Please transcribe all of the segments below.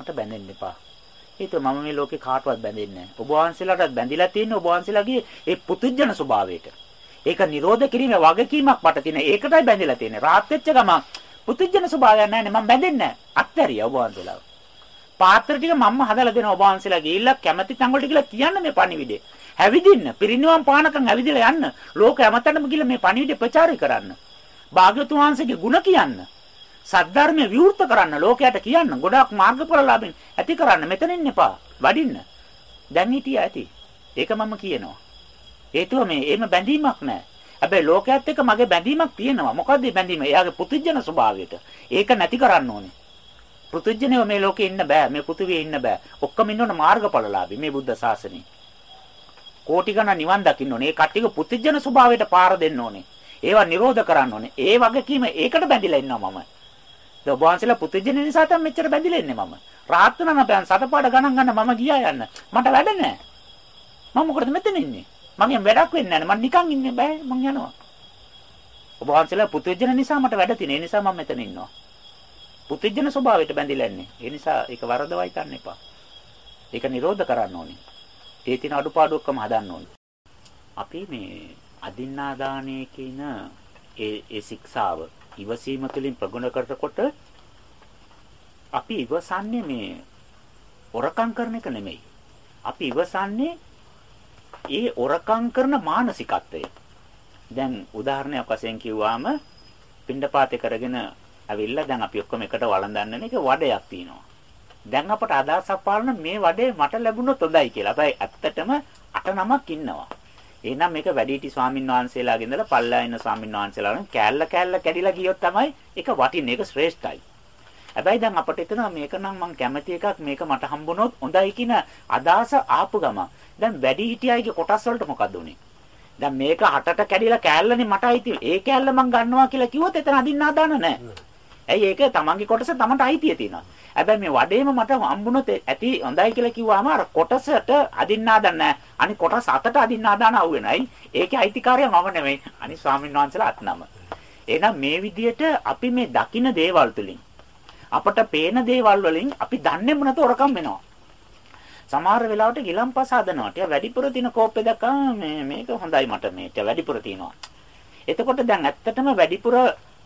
මට බැඳෙන්න එපා. හේතුව මම මේ ලෝකේ කාටවත් බැඳෙන්නේ නැහැ. ඔබ වහන්සේලාටත් බැඳිලා තියෙන්නේ ඔබ වහන්සේලාගේ ඒ පුතුජන ස්වභාවයට. ඒක නිරෝධ කිරීමේ වගකීමක් මට තියෙන. ඒකටයි බැඳිලා තියෙන්නේ. රාත් වෙච්ච ගමන් පුතුජන ස්වභාවයක් නැහැ නේ මම බැඳෙන්නේ නැහැ. අත්හැරියා ඔබ වහන්සේලා. පාත්‍ර ටික මම්ම හදලා දෙන ඔබ වහන්සේලා ගිහිල්ලා කැමැති තැන් වලට ගිහිල්ලා කියන්න මේ පණිවිඩේ. හැවිදින්න පිරිනිවන් පානකම් ඇවිදලා යන්න. ලෝක හැමතැනම ගිහිල්ලා මේ පණිවිඩේ ප්‍රචාරය කරන්න. භාග්‍යතුන් වහන්සේගේ ගුණ කියන්න. සද්ධර්මය විවෘත කරන්න ලෝකයට කියන්න. ගොඩාක් මාර්ගඵල ලාභෙන් ඇති කරන්න. මෙතනින් එපා. වඩින්න. දැන් හිටියා ඇති. ඒක මම කියනවා. හේතුව මේ එහෙම බැඳීමක් නැහැ. හැබැයි ලෝකයේත් එක්ක මගේ බැඳීමක් තියෙනවා. මොකද්ද බැඳීම? එයාගේ පුදුජන ස්වභාවයට. ඒක නැති කරන්න ඕනේ. පුදුජනව මේ ලෝකේ ඉන්න බෑ. මේ පෘථිවියේ ඉන්න බෑ. ඔක්කොම ඉන්න ඕන මාර්ගඵලලාභී මේ බුද්ධ ශාසනයේ. කෝටි ගණන් නිවන් දකින්න ඕනේ. ඒ කට්ටියක පුදුජන ස්වභාවයට පාර දෙන්න ඕනේ. ඒවා නිරෝධ කරන්න ඕනේ. ඒ වගකීම ඒකට බැඳිලා ඉන්නවා මම. ඒ ඔබ වහන්සේලා පුදුජන නිසා තමයි මෙච්චර බැඳිලා ඉන්නේ මම. රාත් වෙනා නම් සතපාඩ ගණන් ගන්න මම ගියා යන්න. මට වැඩ නැහැ. මම මොකටද මෙතන ඉන්නේ? මගෙන් වැඩක් වෙන්නේ නැහැ. මම නිකන් ඉන්නේ බෑ. මං යනවා. ඔබ වහන්සේලා පුදුජන නිසා මට වැඩ තියෙන. ඒ නිසා මම මෙතන ඉන්නවා. පුදුජන ස්වභාවයට බැඳිලා ඉන්නේ. ඒ නිසා ඒක වරදවයි ගන්න එපා. ඒක නිරෝධ කරන්න ඕනේ. ඒ තියෙන අඩුපාඩු ඔක්කොම හදන්න ඕනේ. අපි මේ අදින්නාදානයේ කියන ඒ ඒ ශික්ෂාව ඉවසීම තුළින් ප්‍රගුණ කරනකොට අපි ඉවසන්නේ මේ ඔරකම් කරන එක නෙමෙයි. අපි ඉවසන්නේ ඒ ඔරකම් කරන මානසිකත්වය. දැන් උදාහරණයක් වශයෙන් කිව්වාම පින්ඩපාතේ කරගෙන ඇවිල්ලා දැන් අපි ඔක්කොම එකට වළඳන්න එක වඩයක් තියෙනවා. දැන් අපට අදහසක් පාලන මේ වඩේ මට ලැබුණොත් හොඳයි කියලා. හැබැයි ඇත්තටම අට නමක් ඉන්නවා. එහෙනම් මේක වැඩිහිටි ස්වාමින් වහන්සේලාගේ ඉඳලා පල්ලා ඉන්න ස්වාමින් වහන්සේලාගෙන් කෑල්ල කෑල්ල කැඩිලා ගියොත් තමයි ඒක වටින්නේ. ඒක ශ්‍රේෂ්ඨයි. හැබැයි දැන් අපිට හිතෙනවා මේක නම් මං කැමති එකක් මේක මට හම්බුනොත් හොඳයි කියන අදහස ආපු ගම. දැන් වැඩිහිටියයිගේ කොටස් වලට මොකද උනේ? දැන් මේක හටට කැඩිලා කෑල්ලනේ මට අයිති. ඒ කෑල්ල මං ගන්නවා කියලා කිව්වොත් එතන අදින්න හදාන නැහැ. ඇයි ඒක තමන්ගේ කොටස තමන්ට අයිතිය තියෙනවා. හැබැයි මේ වඩේම මට හම්බුනොත් ඇති හොඳයි කියලා කිව්වම අර කොටසට අදින්න හදන්නේ අනිත් කොටස අතට අදින්න හදාන අවු වෙනයි. ඒකේ අයිතිකාරය මම නෙමෙයි. අනිත් ස්වාමීන් වහන්සේලා අත්නම. එහෙනම් මේ විදියට අපි මේ දකින්න දේවල් තුලින් අපට පේන දේවල් වලින් අපි දන්නේම නැතුව ඔරකම් වෙනවා. සමහර වෙලාවට ගිලම්පස හදනවා. ටික වැඩිපුර තින කෝප්පේ දැක්කම මේ මේක හොඳයි මට මේක වැඩිපුර තියනවා. එතකොට දැන් ඇත්තටම වැඩිපුර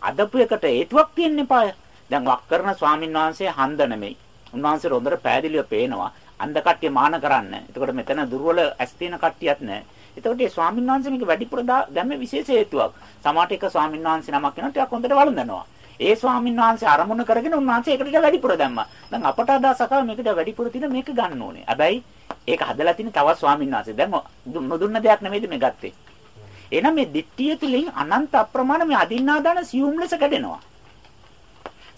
අදපු එකට හේතුවක් තියෙන්න එපාය. දැන් වක් කරන ස්වාමින් වහන්සේ හන්ද නෙමෙයි. උන්වහන්සේ හොඳට පෑදිලිව පේනවා. අන්ධ කට්ටිය මාන කරන්න. එතකොට මෙතන දුර්වල ඇස් තියෙන කට්ටියක් නැහැ. එතකොට මේ ස්වාමින් වහන්සේ මේක වැඩිපුර දැම්මේ විශේෂ හේතුවක්. සමහරට එක ස්වාමින් වහන්සේ නමක් වෙනවා ටිකක් හොඳට වළඳනවා. ඒ ස්වාමින් වහන්සේ අරමුණ කරගෙන උන්වහන්සේ ඒකට වැඩිපුර දැම්මා. දැන් අපට අදහසක් මේකට වැඩිපුර තියෙන මේක ගන්න ඕනේ. හැබැයි ඒක හදලා තියෙන තවත් ස්වාමින් වහන්සේ. දැන් නොදුන්න දෙයක් නෙමෙයිද මේ ගත්තේ. එහෙනම් මේ දිට්ඨිය තුලින් අනන්ත අප්‍රමාණ මේ අදින්නාදාන සියුම් ලෙස කැඩෙනවා.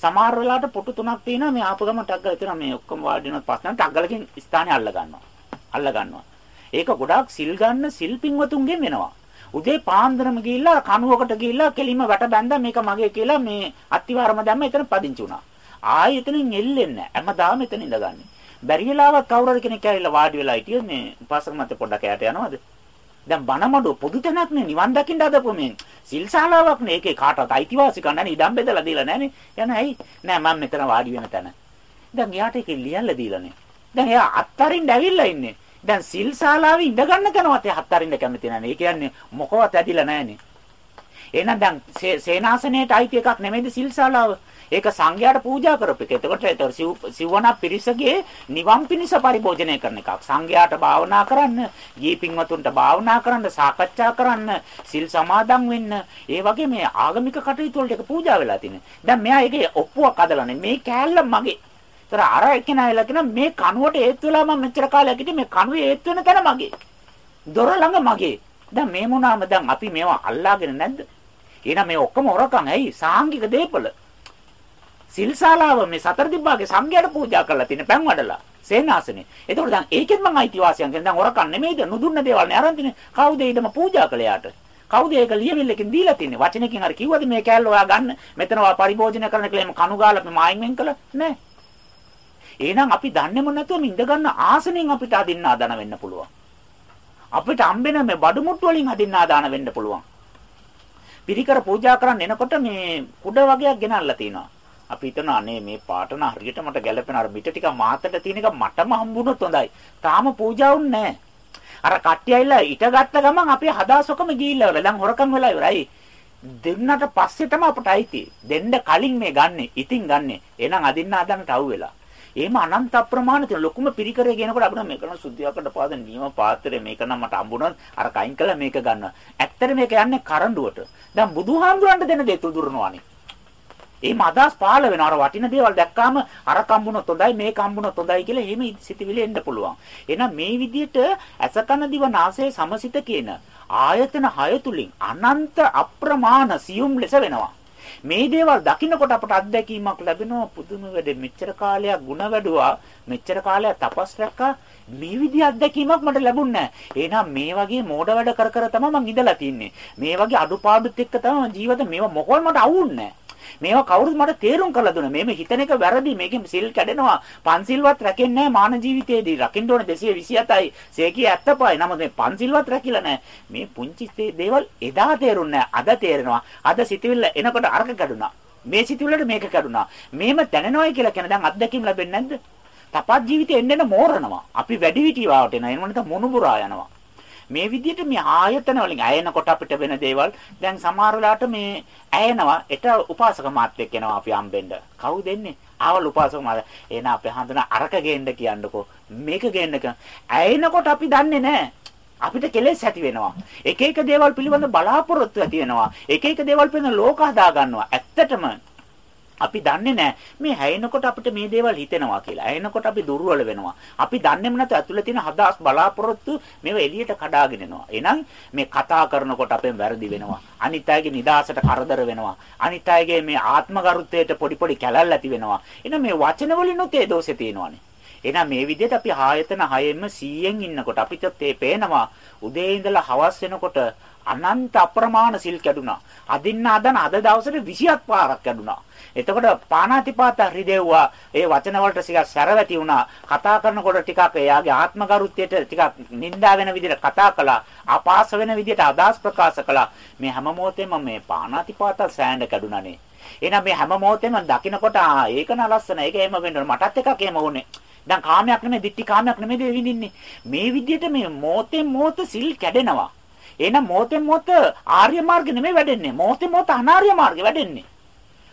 සමහර වෙලාවට පුටු තුනක් තියෙනවා මේ ආපු ගම ටක් ගාලා තියෙනවා මේ ඔක්කොම වාඩි වෙනත් පස්සේ ටක් ගාලකින් ස්ථානේ අල්ල ගන්නවා. අල්ල ගන්නවා. ඒක ගොඩාක් සිල් ගන්න සිල් පින්වතුන්ගෙන් වෙනවා. උදේ පාන්දරම ගිහිල්ලා කණුවකට ගිහිල්ලා කෙලිම වැට බැඳලා මේක මගේ කියලා මේ අත්තිවාරම දැම්ම එතන පදිංචි වුණා. ආයෙ එතනින් එල්ලෙන්නේ නැහැ. හැමදාම එතන ඉඳගන්නේ. බැරි වෙලාවක් කවුරු හරි කෙනෙක් ඇවිල්ලා වාඩි වෙලා හිටියොත් මේ උපාසක මත පොඩ්ඩක් යට යනවද? දැන් බණමඩු පොදු තැනක් නේ නිවන් දකින්න හදපු මේ සිල්ශාලාවක් නේ. ඒකේ කාටවත් අයිතිවාසිකම් නැහැ ඉඩම් බෙදලා දීලා නැහනේ යන ඇයි? නෑ මම මෙතන වාඩි වෙන තැන. දැන් එයාට ඒක ලියලා දීලානේ දැන් එයා අත්තරින් ඇවිල්ලා ඉන්නේ. දැන් සිල්ශාලාවේ ඉඳ ගන්න තැනවත් එයා අත්තරින්න කැමති නැහැ ඒ කියන්නේ මොකවත් ඇදිලා නැහනේ. එහෙනම් දැන් සේනාසනයේට අයිති එකක් නෙමෙයිද සිල්ශාලාව? ඒක සංඝයාට පූජා කරපු එක. එතකොට ඒතර සිවණ පිරිසගේ නිවන් පිණිස පරිභෝජනය කරන එකක්. සංඝයාට භාවනා කරන්න, ගී පින්වතුන්ට භාවනා කරන්න, සාකච්ඡා කරන්න, සිල් සමාදන් වෙන්න, ඒ වගේ මේ ආගමික කටයුතු වලට ඒක පූජා වෙලා තියෙනවා. දැන් මෙයා ඒකේ ඔප්පුවක් හදලානේ. මේ කෑල්ල මගේ. ඒතර අර එක්කෙනා එලා කියන මේ කනුවට හේතු වෙලා මම මෙච්චර කාලයක් හිටියේ මේ කනුවේ හේතු වෙන තැන මගේ. දොර ළඟ මගේ. දැන් මේ මොනාම දැන් අපි මේවා අල්ලාගෙන නැද්ද? එහෙනම් මේ ඔක්කොම හොරකම් ඇයි? සාංගික දේපල. සිල්ශාලාව මේ සතර දිබ්බාගේ සංඝයාට පූජා කරලා තියෙන පෑන් වඩලා සේනාසනේ. ඒතකොට දැන් ඒකෙන් මම අයිතිවාසියන් කියන දැන් හොරකම් නෙමෙයිද නුදුන්න දේවල් නේ අරන් තිනේ. කවුද ඊටම පූජා කළේ යාට? කවුද ඒක ලියවිල්ලකින් දීලා තින්නේ? වචනකින් හරි කිව්වද මේ කෑල්ල ඔයා ගන්න මෙතන ඔයා පරිභෝජනය කරන්න කියලා එම කණු ගාලා මේ මායින් වෙන් කළා නෑ. එහෙනම් අපි දන්නේම නැතුව ඉඳ ගන්න ආසනෙන් අපිට අදින්න ආදාන වෙන්න පුළුවන්. අපිට හම්බෙන මේ බඩු මුට්ටු වලින් අදින්න ආදාන වෙන්න පුළුවන්. පිරිකර පූජා කරන්න එනකොට මේ කුඩ වගේක් ගෙනල්ලා තිනවා. අපි හිතන අනේ මේ පාටන හරියට මට ගැළපෙන අර පිට ටික මාතට තියෙන එක මටම හම්බුනොත් හොඳයි. තාම පූජා නැහැ. අර කට්ටිය ඇවිල්ලා ඊට ගත්ත ගමන් අපි හදාසොකම ගිහිල්ලා වල දැන් හොරකම් වෙලා ඉවරයි. දෙන්නට පස්සේ තමයි අපට අයිති. දෙන්න කලින් මේ ගන්නෙ. ඉතින් ගන්නෙ. එහෙනම් අදින්න අදන්නට අවු වෙලා. එහෙම අනන්ත අප්‍රමාණ තියෙන ලොකුම පිරිකරේ කියනකොට අපිට මේක නම් සුද්ධියකට පාදන නියම පාත්‍රය මේක නම් මට හම්බුණා අර කයින් කළා මේක ගන්නවා. ඇත්තට මේක යන්නේ කරඬුවට. දැන් බුදුහාමුදුරන්ට දෙන දේ තුදුරනවානේ. එහෙම අදහස් පහළ වෙනවා. අර වටින දේවල් දැක්කාම අර කම්බුනොත් හොඳයි මේ කම්බුනොත් හොඳයි කියලා එහෙම සිතිවිලි එන්න පුළුවන්. එහෙනම් මේ විදිහට අසකන දිව නාසය සමසිත කියන ආයතන හය තුලින් අනන්ත අප්‍රමාණ සියුම් ලෙස වෙනවා. මේ දේවල් දකින්නකොට අපට අත්දැකීමක් ලැබෙනවා පුදුම වැඩ මෙච්චර කාලයක් ಗುಣ වැඩුවා මෙච්චර කාලයක් තපස් රැක්කා මේ විදිහ අත්දැකීමක් මට ලැබුණේ නැහැ. එහෙනම් මේ වගේ මෝඩ වැඩ කර කර තමයි මං ඉඳලා තින්නේ. මේ වගේ අඩුපාඩුත් එක්ක තමයි ජීවිත මේව මොකවත් මට අවුන්නේ නැහැ. මේවා කවුරුත් මට තේරුම් කරලා දුන්නා. මේම හිතන එක වැරදි. මේකෙන් සිල් කැඩෙනවා. පන්සිල්වත් රැකෙන්නේ නැහැ මාන ජීවිතයේදී. රකින්න ඕනේ 227යි. සේකී 75යි. නමුත් මේ පන්සිල්වත් රැකිලා නැහැ. මේ පුංචි දේවල් එදා තේරුන්නේ අද තේරෙනවා. අද සිතවිල්ල එනකොට අරක කැඩුනා. මේ සිතවිල්ලට මේක කැඩුනා. මේම දැනෙනවයි කියලා කියන දැන් අත්දැකීම් ලැබෙන්නේ නැද්ද? තපත් ජීවිතේ එන්න එන්න මෝරනවා. අපි වැඩි විටිවාවට එනවා. එනවනේ නැත්නම් මොනුබුරා යනවා. මේ විදිහට මේ ආයතන වලින් ඇයෙනකොට අපිට වෙන දේවල්. දැන් සමහර වෙලාවට මේ ඇයෙනවා. එට උපාසක මාත්‍යෙක් එනවා අපි හම්බෙන්න. කවුද එන්නේ ආවල් උපාසක මාත්‍ය එන අපේ හඳුන අරක ගේන්න කියන්නකෝ. මේක ගේන්න කියන ඇයෙනකොට අපි දන්නේ නැහැ. අපිට කෙලෙස් ඇති වෙනවා. එක එක දේවල් පිළිබඳ බලාපොරොත්තු ඇති වෙනවා. එක එක දේවල් පිළිබඳ ලෝක හදා ගන්නවා. ඇත්තටම අපි දන්නේ නැහැ මේ හැයෙනකොට අපිට මේ දේවල් හිතෙනවා කියලා. හැයෙනකොට අපි දුර්වල වෙනවා. අපි දන්නේම නැත ඇතුළේ තියෙන හදාස් බලාපොරොත්තු මේව එළියට කඩාගෙන එනවා. එහෙනම් මේ කතා කරනකොට අපෙන් වැරදි වෙනවා. අනිත් අයගේ නිදාසට කරදර වෙනවා. අනිත් අයගේ මේ ආත්මගරුත්වයට පොඩි පොඩි කැලල් ඇති වෙනවා. එහෙනම් මේ වචන වලිනුත් ඒ දෝෂේ තියෙනවානේ. එහෙනම් මේ විදිහට අපි ආයතන 6ෙම 100න් ඉන්නකොට අපිට තේ පේනවා උදේ ඉඳලා හවස් වෙනකොට අනන්ත අප්‍රමාණ සිල් කැඩුනා. අදින්න අදන අද දවසට 27 පාරක් කැඩුනා. එතකොට පානාතිපාත හෘදේවුවා ඒ වචන වලට ටිකක් සැරවැටි වුණා. කතා කරනකොට ටිකක් එයාගේ ආත්මගරුත්වයට ටිකක් නිඳා වෙන විදිහට කතා කළා. අපාස වෙන විදිහට අදහස් ප්‍රකාශ කළා. මේ හැම මොහොතේම මේ පානාතිපාත සෑඬ කැඩුනානේ. එහෙනම් මේ හැම මොහොතේම දකින්නකොට ආ ඒක න ලස්සන. ඒක එහෙම වෙන්න ඕන. මටත් එකක් එහෙම වුණේ. දැන් කාමයක් නෙමෙයි, ditthi කාමයක් නෙමෙයි විඳින්නේ. මේ විදිහට මේ මොහොතෙන් මොහොත සිල් කැඩෙනවා. එහෙනම් මොහොතෙන් මොහොත ආර්ය මාර්ගෙ නෙමෙයි වැඩෙන්නේ. මොහොතෙන් මොහොත අනාර්ය මාර්ගෙ වැඩෙන්නේ.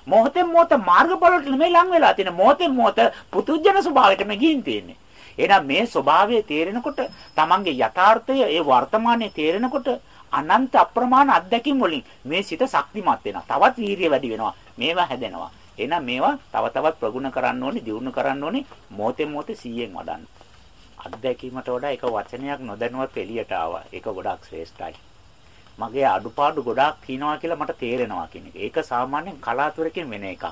මොහොතෙන් මොහොත මාර්ගඵලවලට නෙමෙයි ලං වෙලා තියෙන්නේ. මොහොතෙන් මොහොත පුතුජන ස්වභාවයට මේ ගින් තියෙන්නේ. එහෙනම් මේ ස්වභාවය තේරෙනකොට තමන්ගේ යථාර්ථය ඒ වර්තමානයේ තේරෙනකොට අනන්ත අප්‍රමාණ අත්දැකීම් වලින් මේ සිත ශක්තිමත් වෙනවා. තවත් වීරිය වැඩි වෙනවා. මේවා හැදෙනවා. එහෙනම් මේවා තව තවත් ප්‍රගුණ කරන්න ඕනේ, දියුණු කරන්න ඕනේ. මොහොතේ මොහොතේ 100න් වඩන්න. අත්දැකීමට වඩා එක වචනයක් නොදැනුවත් එළියට ආවා. ඒක ගොඩක් ශ්‍රේෂ්ඨයි. මගේ අඩුපාඩු ගොඩාක් තියෙනවා කියලා මට තේරෙනවා කියන එක. ඒක සාමාන්‍යයෙන් කලාතුරකින් වෙන එකක්.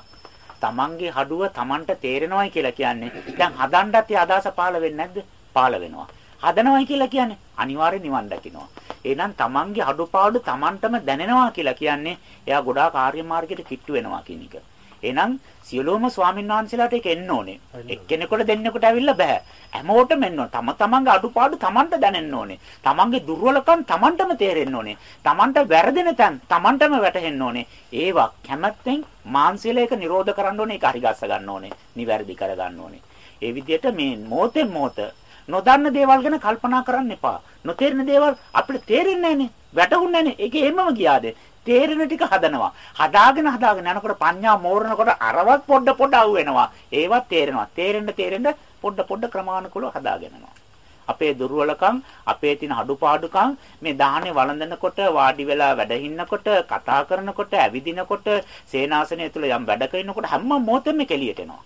තමන්ගේ හඩුව තමන්ට තේරෙනවයි කියලා කියන්නේ දැන් හදන්නත් ඒ අදහස පහළ වෙන්නේ නැද්ද? පහළ වෙනවා. හදනවයි කියලා කියන්නේ අනිවාර්යෙන් නිවන් දකින්නවා. එහෙනම් තමන්ගේ අඩුපාඩු තමන්ටම දැනෙනවා කියලා කියන්නේ එයා ගොඩාක් ආර්ය මාර්ගයට කිට්ටු වෙනවා කියන එක. එහෙනම් සියලුම ස්වාමීන් වහන්සේලාට ඒක එන්න ඕනේ. එක්කෙනෙකුට දෙන්නෙකුට ඇවිල්ලා බෑ. හැමෝටම එන්න ඕනේ. තම තමන්ගේ අඩුපාඩු තමන්ට දැනෙන්න ඕනේ. තමන්ගේ දුර්වලකම් තමන්ටම තේරෙන්න ඕනේ. තමන්ට වැරදෙන තැන් තමන්ටම වැටහෙන්න ඕනේ. ඒවා කැමැත්තෙන් මාන්සියලයක නිරෝධ කරන්න ඕනේ. ඒක හරිගස්ස ගන්න ඕනේ. නිවැරදි කර ගන්න ඕනේ. ඒ විදිහට මේ මොහොතෙන් මොහොත නොදන්න දේවල් ගැන කල්පනා කරන්න එපා. නොතේරෙන දේවල් අපිට තේරෙන්නේ නැහනේ. වැටහුන්නේ නැහනේ. ඒක එහෙමම ගියාද? තේරෙන ටික හදනවා. හදාගෙන හදාගෙන යනකොට පඤ්ඤා මෝරනකොට අරවත් පොඩ පොඩ අවු වෙනවා. ඒවත් තේරෙනවා. තේරෙන්න තේරෙන්න පොඩ පොඩ ක්‍රමානුකූලව හදාගෙන යනවා. අපේ දුර්වලකම්, අපේ තියෙන අඩුපාඩුකම් මේ දාහනේ වළඳනකොට, වාඩි වෙලා වැඩ හින්නකොට, කතා කරනකොට, ඇවිදිනකොට, සේනාසනය තුල යම් වැඩ කරනකොට හැම මොහොතෙම කෙලියට එනවා.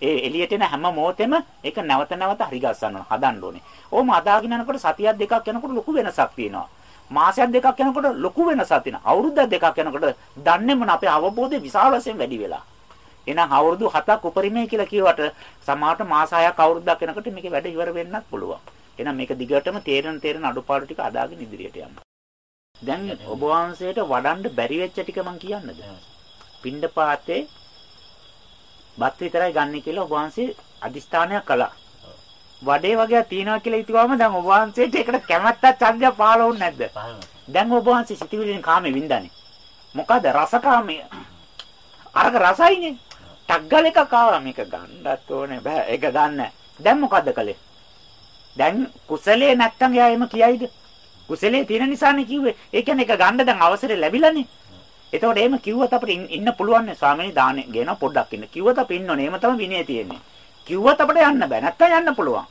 ඒ එළියට එන හැම මොහොතෙම ඒක නැවත නැවත හරි ගස්සන්න ඕන, හදන්න ඕනේ. ඕම අදාගෙන යනකොට සතියක් දෙකක් යනකොට ලොකු වෙනසක් තියෙනවා. මාසයක් දෙකක් යනකොට ලොකු වෙනසක් තියෙනවා. අවුරුද්දක් දෙකක් යනකොට දන්නේම අපේ අවබෝධය විශාල වශයෙන් වැඩි වෙලා. එහෙනම් අවුරුදු 7ක් උපරිමයි කියලා කියවට සමහරට මාස 6ක් අවුරුද්දක් යනකොට මේකේ වැඩ ඉවර වෙන්නත් පුළුවන්. එහෙනම් මේක දිගටම තේරෙන තේරෙන අඩුපාඩු ටික අදාගෙන ඉදිරියට යන්න. දැන් ඔබ වහන්සේට වඩන්න බැරි වෙච්ච ටික මම කියන්නද? පින්ඩපාතේ බත් විතරයි ගන්න කියලා ඔබ වහන්සේ අදිස්ථානයක් කළා. වඩේ වගේ තියනවා කියලා හිතුවාම දැන් ඔබ වහන්සේට ඒකට කැමැත්තක් ඡන්දය පහළ වුනේ නැද්ද? දැන් ඔබ වහන්සේ සිටිවිලින් කාමේ වින්දානේ. මොකද රසකාමයේ අරක රසයිනේ. ටග්ගල එකක් ආවා මේක ගන්නත් ඕනේ බෑ ඒක ගන්න. දැන් මොකද්ද කළේ? දැන් කුසලයේ නැත්තම් එයා එම කියයිද? කුසලයේ තියෙන නිසානේ කිව්වේ. ඒ කියන්නේ ඒක ගන්න දැන් අවසරය ලැබිලානේ. එතකොට එහෙම කිව්වොත් අපිට ඉන්න පුළුවන් නේ ස්වාමීනි දානේ ගේන පොඩ්ඩක් ඉන්න. කිව්වොත් අපි ඉන්න ඕනේ. එහෙම තමයි විනය තියෙන්නේ. කිව්වොත් අපිට යන්න බෑ. නැත්තම් යන්න පුළුවන්.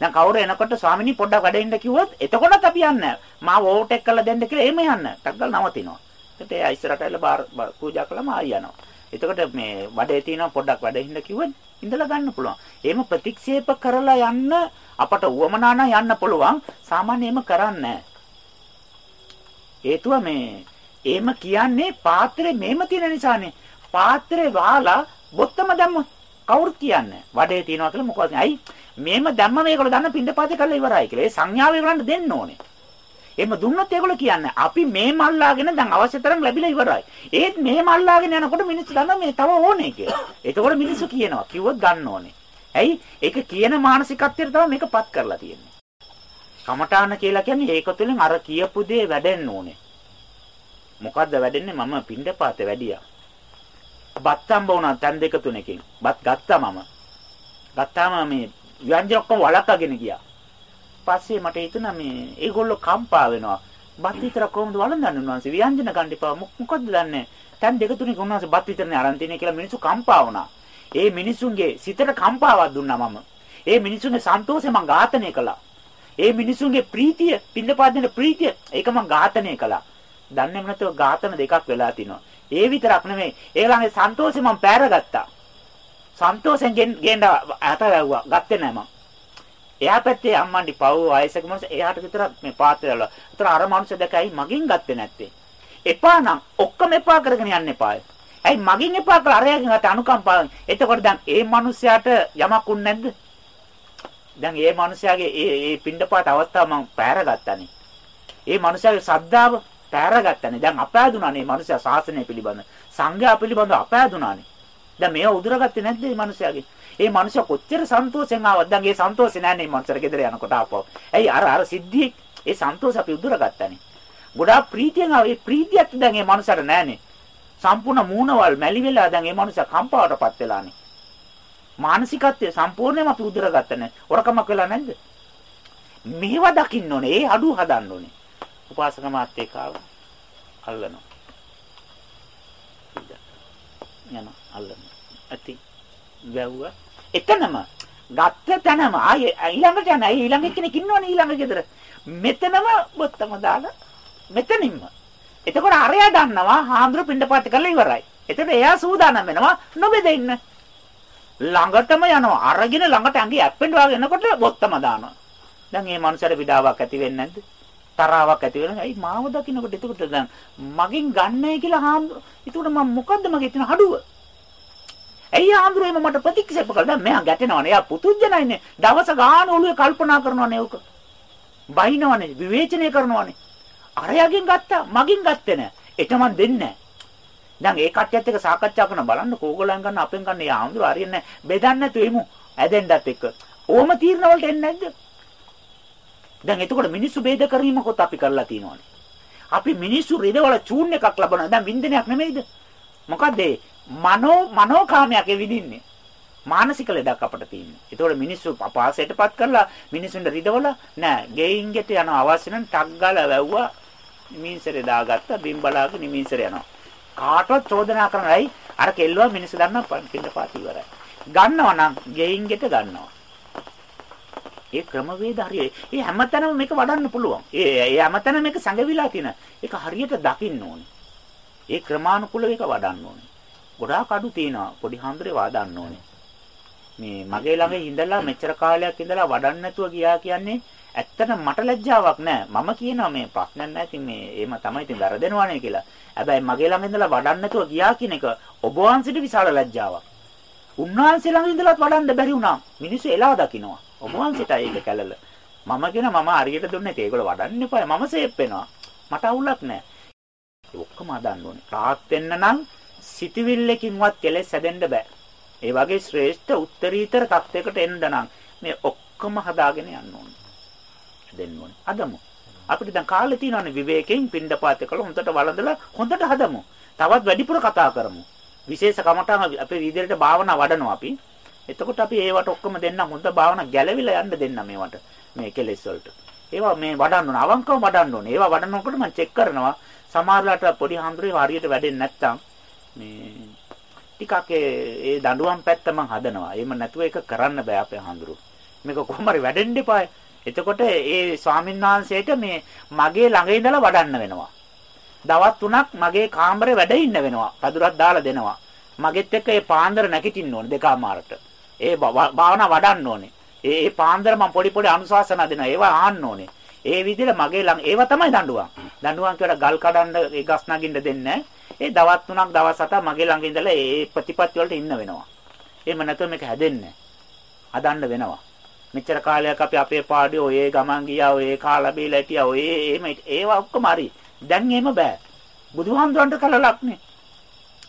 දැන් කවුරු එනකොට ස්වාමීනි පොඩ්ඩක් වැඩ ඉන්න කිව්වොත් එතකොටත් අපි යන්නේ මාව ඕවර්ටේක් කරලා දෙන්න කියලා එහෙම යන්න. ටක්ගල් නවතිනවා. එතකොට එයා ඉස්සරහට ඇවිල්ලා පූජා කළාම ආයි යනවා. එතකොට මේ වඩේ තියෙනවා පොඩ්ඩක් වැඩ ඉන්න කිව්වොත් ඉඳලා ගන්න පුළුවන්. එහෙම ප්‍රතික්ෂේප කරලා යන්න අපට උවමනා නම් යන්න පුළුවන්. සාමාන්‍යයෙන්ම කරන්නේ හේතුව මේ එහෙම කියන්නේ පාත්‍රේ මෙහෙම තියෙන නිසානේ. පාත්‍රේ වාලා බොත්තම දැම්ම කවුරුත් කියන්නේ. වඩේ තියනවා කියලා මොකද? ඇයි? මේම දැම්ම මේගොල්ලෝ දන්න පින්දපාතේ කරලා ඉවරයි කියලා. ඒ සංඥාව ඒගොල්ලන්ට දෙන්න ඕනේ. එහෙම දුන්නොත් ඒගොල්ලෝ කියන්නේ අපි මේ මල්ලාගෙන දැන් අවශ්‍ය තරම් ලැබිලා ඉවරයි. ඒත් මේ මල්ලාගෙන යනකොට මිනිස්සු දන්නවා මේ තව ඕනේ කියලා. එතකොට මිනිස්සු කියනවා. කිව්වොත් ගන්න ඕනේ. ඇයි? ඒක කියන මානසිකත්වයට තමයි මේකපත් කරලා තියෙන්නේ. කමඨාන කියලා කියන්නේ ඒක තුළින් අර කියපු දේ වැඩෙන්න ඕනේ. මොකද්ද වැඩෙන්නේ මම පින්ඩපාතේ වැඩියා. බත් හම්බ වුණා තැන් දෙක තුනකින්. බත් ගත්තා මම. ගත්තාම මේ ව්‍යංජන ඔක්කොම වලක්වාගෙන ගියා. පස්සේ මට හිතුණා මේ ඒගොල්ලෝ කම්පා වෙනවා. බත් විතර කොහොමද වළඳන්නේ උන්වහන්සේ ව්‍යංජන ගන්න එපා. මොකද්ද දන්නේ? තැන් දෙක තුනක උන්වහන්සේ බත් විතරනේ අරන් තිනේ කියලා මිනිස්සු කම්පා වුණා. ඒ මිනිසුන්ගේ සිතට කම්පාවක් දුන්නා මම. ඒ මිනිසුන්ගේ සන්තෝෂය මම ඝාතනය කළා. ඒ මිනිසුන්ගේ ප්‍රීතිය, පින්දපාතේන ප්‍රීතිය ඒක මම ඝාතනය කළා. දන්නේම නැතුව ඝාතන දෙකක් වෙලා තිනවා. ඒ විතරක් නෙමෙයි. ඒගොල්ලන්ගේ සන්තෝෂෙ මම පෑරගත්තා. සන්තෝෂෙන් ගෙන්න අතවැව්වා. ගත්තේ නෑ මම. එයා පැත්තේ අම්මන්ඩි පව් ආයසක මොනස එයාට විතරක් මේ පාත්‍රය වල. උතර අර මනුස්සය දැකයි මගෙන් ගත්තේ නැත්තේ. එපා නම් ඔක්කොම එපා කරගෙන යන්න එපායි. ඇයි මගෙන් එපා කරලා අරයාගෙන් ගත අනුකම්පාවෙන්. එතකොට දැන් ඒ මනුස්සයාට යමක් උන්නේ නැද්ද? දැන් ඒ මනුස්සයාගේ ඒ ඒ පින්ඩපාත අවස්ථාව මම පෑරගත්තානේ. ඒ මනුස්සයාගේ සද්ධාව පෑරගත්තනේ. දැන් අපෑදුනානේ මේ මනුස්සයා ශාසනය පිළිබඳ. සංඝයා පිළිබඳ අපෑදුනානේ. දැන් මේව උදුරගත්තේ නැද්ද මේ මනුස්සයාගේ? ඒ මනුස්සයා කොච්චර සන්තෝෂෙන් ආවද? දැන් ඒ සන්තෝෂේ නැන්නේ මේ මනුස්සයාට ගෙදර යනකොට ආපහු. ඇයි අර අර සිද්ධියේ ඒ සන්තෝෂ අපි උදුරගත්තානේ. ගොඩාක් ප්‍රීතියෙන් ආව ඒ ප්‍රීතියත් දැන් මේ මනුස්සයාට නැහනේ. සම්පූර්ණ මූණවල් මැලි වෙලා දැන් මේ මනුස්සයා කම්පාවටපත් වෙලානේ. මානසිකත්වය සම්පූර්ණයෙන්ම අපි උදුරගත්තා නේ. ඔරකමක් වෙලා නැද්ද? මේවා දකින්න ඕනේ. ඒ අඩුව හදන්න ඕනේ. උපාසක මාත්‍යිකාව අල්ලනවා. යන අල්ලනවා. ඇති වැව්ව එතනම ගත්ත තැනම ආයේ ඊළඟට යන ඊළඟ කෙනෙක් ඉන්නවනේ ඊළඟ ගෙදර. මෙතනම බොත්තම දාලා මෙතනින්ම. එතකොට අරයා දන්නවා හාමුදුරු පින්ඩපාත කරලා ඉවරයි. එතකොට එයා සූදානම් වෙනවා නොබෙදෙන්න. ළඟටම යනවා. අරගෙන ළඟට ඇඟි ඇප්පෙන්න වගේ එනකොට බොත්තම දානවා. දැන් මේ මනුස්සයාට විඩාවක් ඇති වෙන්නේ නැද්ද? තරාවක් ඇති වෙනවා. ඇයි මාව දකින්නකොට එතකොට දැන් මගෙන් ගන්නයි කියලා හාමුදුරු. එතකොට මම මොකද්ද මගේ තියෙන හඩුව? ඇයි හාමුදුරු එම මට ප්‍රතික්ෂේප කළා? දැන් මෙයා ගැටෙනවනේ. එයා පුතුජනයිනේ. දවස ගාන ඔළුවේ කල්පනා කරනවනේ උක. බයිනවනේ, විවේචනය කරනවනේ. අරයාගෙන් ගත්තා, මගෙන් ගත්තේ නෑ. ඒක මන් දෙන්නේ දැන් ඒ කට්ටියත් එක්ක සාකච්ඡා කරන බලන්න කෝගලයන් ගන්න අපෙන් ගන්න යා හාමුදුරු හරියන්නේ බෙදන්නේ නැතු එමු. ඇදෙන්නත් එක්ක. ඕම තීරණ වලට එන්නේ නැද්ද? දැන් එතකොට මිනිස්සු ભેද කිරීමකොත් අපි කරලා තියෙනවානේ. අපි මිනිස්සු රිදවල චූන් එකක් ලබනවා. දැන් වින්දනයක් නෙමෙයිද? මොකද මනෝ මනෝකාමයක් විඳින්නේ. මානසික ලෙඩක් අපිට තියෙන්නේ. ඒතකොට මිනිස්සු අපාසයටපත් කරලා මිනිස්සුන්ට රිදවල නෑ ගෙයින් ගෙට යන අවශ්‍ය නම් ටක් ගාලා වැව්වා නිමින්සරේ දාගත්තා බිම් බලාගෙන නිමින්සරේ යනවා. කාටවත් චෝදනා කරන්නයි අර කෙල්ලවා මිනිස්සු දන්න පින්න පාත් ඉවරයි. ගන්නවා නම් ගෙයින් ගෙට ගන්නවා. ඒ ක්‍රමවේද හරිය. ඒ හැමතැනම මේක වඩන්න පුළුවන්. ඒ ඒ හැමතැනම මේක සංගවිලා තියෙන. ඒක හරියට දකින්න ඕනේ. ඒ ක්‍රමානුකූලව ඒක වඩන්න ඕනේ. ගොඩාක් අඩු තියෙනවා. පොඩි හාමුදුරේ වඩන්න ඕනේ. මේ මගේ ළඟ ඉඳලා මෙච්චර කාලයක් ඉඳලා වඩන්න නැතුව ගියා කියන්නේ ඇත්තටම මට ලැජ්ජාවක් නෑ. මම කියනවා මේ ප්‍රශ්නයක් නෑ. ඉතින් මේ එහෙම තමයි ඉතින් වැරදෙනවනේ කියලා. හැබැයි මගේ ළඟ ඉඳලා වඩන්න නැතුව ගියා කියන එක ඔබ වහන්සේට විශාල ලැජ්ජාවක්. උන්වහන්සේ ළඟ ඉඳලත් වඩන්න බැරි වුණා. මිනිස්සු එලා දකින්නවා. ඔබ වහන්සේටයි ඒක කැළල. මම කියන මම හරියට දුන්නේ ඒගොල්ලෝ වඩන්න එපා. මම සේප් වෙනවා. මට අවුලක් නැහැ. ඒ ඔක්කොම හදන්න ඕනේ. රාත් වෙන්න නම් සිතවිල්ලකින්වත් කෙලෙස් හැදෙන්න බෑ. ඒ වගේ ශ්‍රේෂ්ඨ උත්තරීතර තත්යකට එන්න නම් මේ ඔක්කොම හදාගෙන යන්න ඕනේ. දෙන්න ඕනේ. හදමු. අපිට දැන් කාලේ තියෙනවානේ විවේකයෙන් පින්ඩපාත කළ හොඳට වළඳලා හොඳට හදමු. තවත් වැඩිපුර කතා කරමු. විශේෂ කමටහන් අපේ විදිහට භාවනා වඩනවා අපි. එතකොට අපි ඒවට ඔක්කොම දෙන්න හොඳ භාවනා ගැලවිලා යන්න දෙන්න මේවට. මේ කෙලෙස් වලට. ඒවා මේ වඩන්න ඕන. අවංකව වඩන්න ඕනේ. ඒවා වඩනකොට මම චෙක් කරනවා. සමහරලාට පොඩි හඳුරේ හරියට වැඩෙන්නේ නැත්තම් මේ ටිකක් ඒ දඬුවම් පැත්ත මම හදනවා. එහෙම නැතුව ඒක කරන්න බෑ අපේ හඳුරු. මේක කොහොම හරි වැඩෙන්න එපා. එතකොට ඒ ස්වාමීන් වහන්සේට මේ මගේ ළඟ ඉඳලා වඩන්න වෙනවා. දවස් 3ක් මගේ කාමරේ වැඩ ඉන්න වෙනවා. පදුරක් දාලා දෙනවා. මගෙත් එක්ක ඒ පාන්දර නැගිටින්න ඕනේ දෙකමාරට. ඒ භාවනා වඩන්න ඕනේ. ඒ ඒ පාන්දර මම පොඩි පොඩි අනුශාසනා දෙනවා. ඒවා ආන්න ඕනේ. ඒ විදිහට මගේ ළඟ ඒවා තමයි දඬුවම්. දඬුවම් කියලා ගල් කඩන්න ඒ ගස් නගින්න දෙන්නේ ඒ දවස් 3ක් දවස් 7ක් මගේ ළඟ ඉඳලා ඒ ප්‍රතිපත්ති වලට ඉන්න වෙනවා. එහෙම නැත්නම් මේක හැදෙන්නේ හදන්න වෙනවා. මෙච්චර කාලයක් අපි අපේ පාඩිය ඔය ගමන් ගියා ඔය කාලා බීලා හිටියා ඔය එහෙම ඒවා ඔක්කොම හරි. දැන් එහෙම බෑ. බුදුහාමුදුරන්ට කලලක් නේ.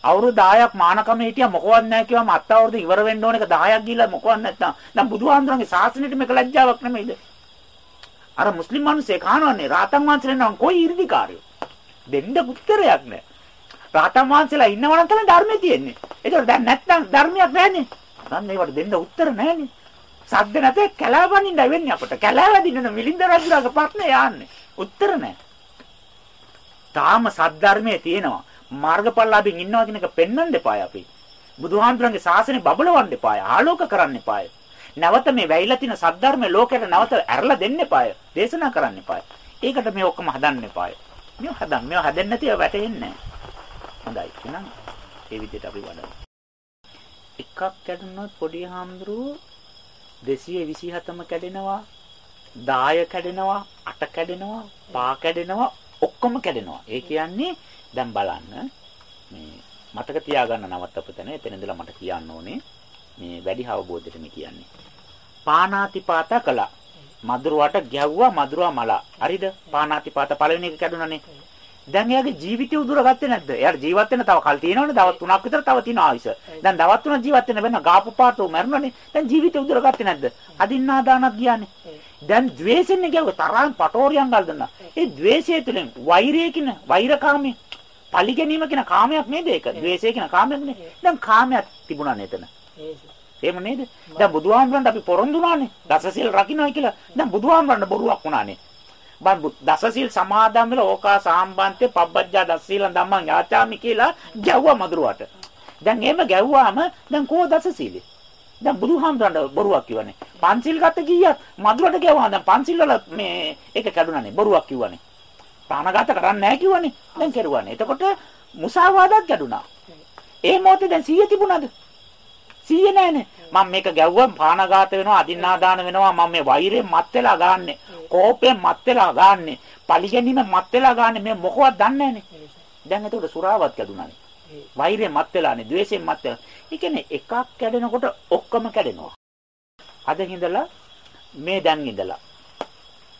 අවුරුදු 10ක් මානකම හිටියා මොකවත් නැහැ කිව්වම අත් අවුරුදු ඉවර වෙන්න ඕන එක 10ක් ගිහිල්ලා මොකවත් නැත්නම් දැන් බුදුහාමුදුරන්ගේ ශාසනයට මේක ලැජ්ජාවක් නෙමෙයිද? අර මුස්ලිම් මිනිස්සේ කහනවන්නේ රාතන් වහන්සේලා නම් කොයි 이르දිකාරයෝ. දෙන්න උත්තරයක් නැහැ. රාතන් වහන්සේලා ඉන්නවනම් තමයි ධර්මයේ තියෙන්නේ. ඒතකොට දැන් නැත්නම් ධර්මයක් නැහැනේ. දැන් ඒවට දෙන්න උත්තර නැහැනේ. සද්ද නැතේ කැලෑවනින්න වෙන්නේ අපට. කැලෑවදින්න මිලින්ද රජුගේ ප්‍රශ්නේ යන්නේ. උත්තර නැහැ. තාම සද්ධර්මයේ තියෙනවා. මාර්ගඵලලාභින් ඉන්නවා කියන එක පෙන්වන්න එපායි අපි. බුදුහාමුදුරන්ගේ ශාසනය බබලවන්න එපායි. ආලෝක කරන්න එපායි. නැවත මේ වැයිලා තියෙන සද්ධර්මයේ ලෝකයට නැවත ඇරලා දෙන්න එපායි. දේශනා කරන්න එපායි. ඒකට මේ ඔක්කොම හදන්න එපායි. මේ හදන්න මේව හදන්න නැතිව වැටෙන්නේ නැහැ. හොඳයි. එහෙනම් ඒ විදිහට අපි වඩමු. එකක් කැඩුනොත් පොඩි හාමුදුරුවෝ 227ම කැඩෙනවා 10 කැඩෙනවා 8 කැඩෙනවා 5 කැඩෙනවා ඔක්කොම කැඩෙනවා. ඒ කියන්නේ දැන් බලන්න මේ මතක තියාගන්න නවත්තපතන එතන ඉඳලා මට කියන්න ඕනේ මේ වැඩි අවබෝධයට මේ කියන්නේ. පානාතිපාත කළා. මధుරවට ගැව්වා මధుරවා මලා. හරිද? පානාතිපාත පළවෙනි එක කැඩුනනේ. දැන් එයාගේ ජීවිතය උදුරගත්තේ නැද්ද? එයාට ජීවත් වෙන්න තව කල් තියෙනවනේ. දවස් 3ක් විතර තව තියෙන ආයුෂ. දැන් දවස් 3 ජීවත් වෙන්න බැන්න ගාපු පාටෝ මැරුණනේ. දැන් ජීවිතය උදුරගත්තේ නැද්ද? අදින්නා දානක් ගියානේ. දැන් द्वේෂෙන්නේ කියව තරම් පටෝරියන් ගල් දන්නා. ඒ द्वේෂය තුලින් වෛරය කියන වෛරකාමී පලි ගැනීම කියන කාමයක් නේද ඒක? द्वේෂය කියන කාමයක් නේ. දැන් කාමයක් තිබුණා නේද එතන? එහෙම නේද? දැන් බුදුහාමරන්ට අපි පොරොන්දුනානේ. දසසිල් රකින්නයි කියලා. දැන් බුදුහාමරන්ට බොරුවක් වුණානේ. බන් දසසිල් සමාදන් වෙලා ඕකා සාම්බන්තේ පබ්බජ්ජා දසසිල් ධම්මං යාචාමි කියලා ගැව්වා මදුරුවට. දැන් එහෙම ගැව්වාම දැන් කෝ දසසිලේ? දැන් බුදුහාමුදුරන්ට බොරුවක් කිව්වනේ. පන්සිල් ගත ගියත් මදුරට ගැව්වා. දැන් පන්සිල් වල මේ ඒක කැඩුනානේ. බොරුවක් කිව්වනේ. ප්‍රාණඝාත කරන්නේ නැහැ කිව්වනේ. දැන් කෙරුවානේ. එතකොට මුසාවාදත් ගැඩුනා. ඒ මොහොතේ දැන් 100 තිබුණාද? 100 නැහැනේ. මම මේක ගැව්වම ප්‍රාණඝාත වෙනවා, අදින්නාදාන වෙනවා. මම මේ වෛරයෙන් මත් වෙලා ගන්නෙ. කෝපයෙන් මත් වෙලා ගන්නෙ. පරිගැනීම මත් වෙලා ගන්නෙ. මේ මොකවත් දන්නේ නැහැනේ. දැන් එතකොට සුරාවත් ගැදුණානේ. වෛරයෙන් මත් වෙලානේ, ද්වේෂයෙන් මත් වෙලා. ඒ කියන්නේ එකක් කැඩෙනකොට ඔක්කොම කැඩෙනවා. අද ඉඳලා මේ දැන් ඉඳලා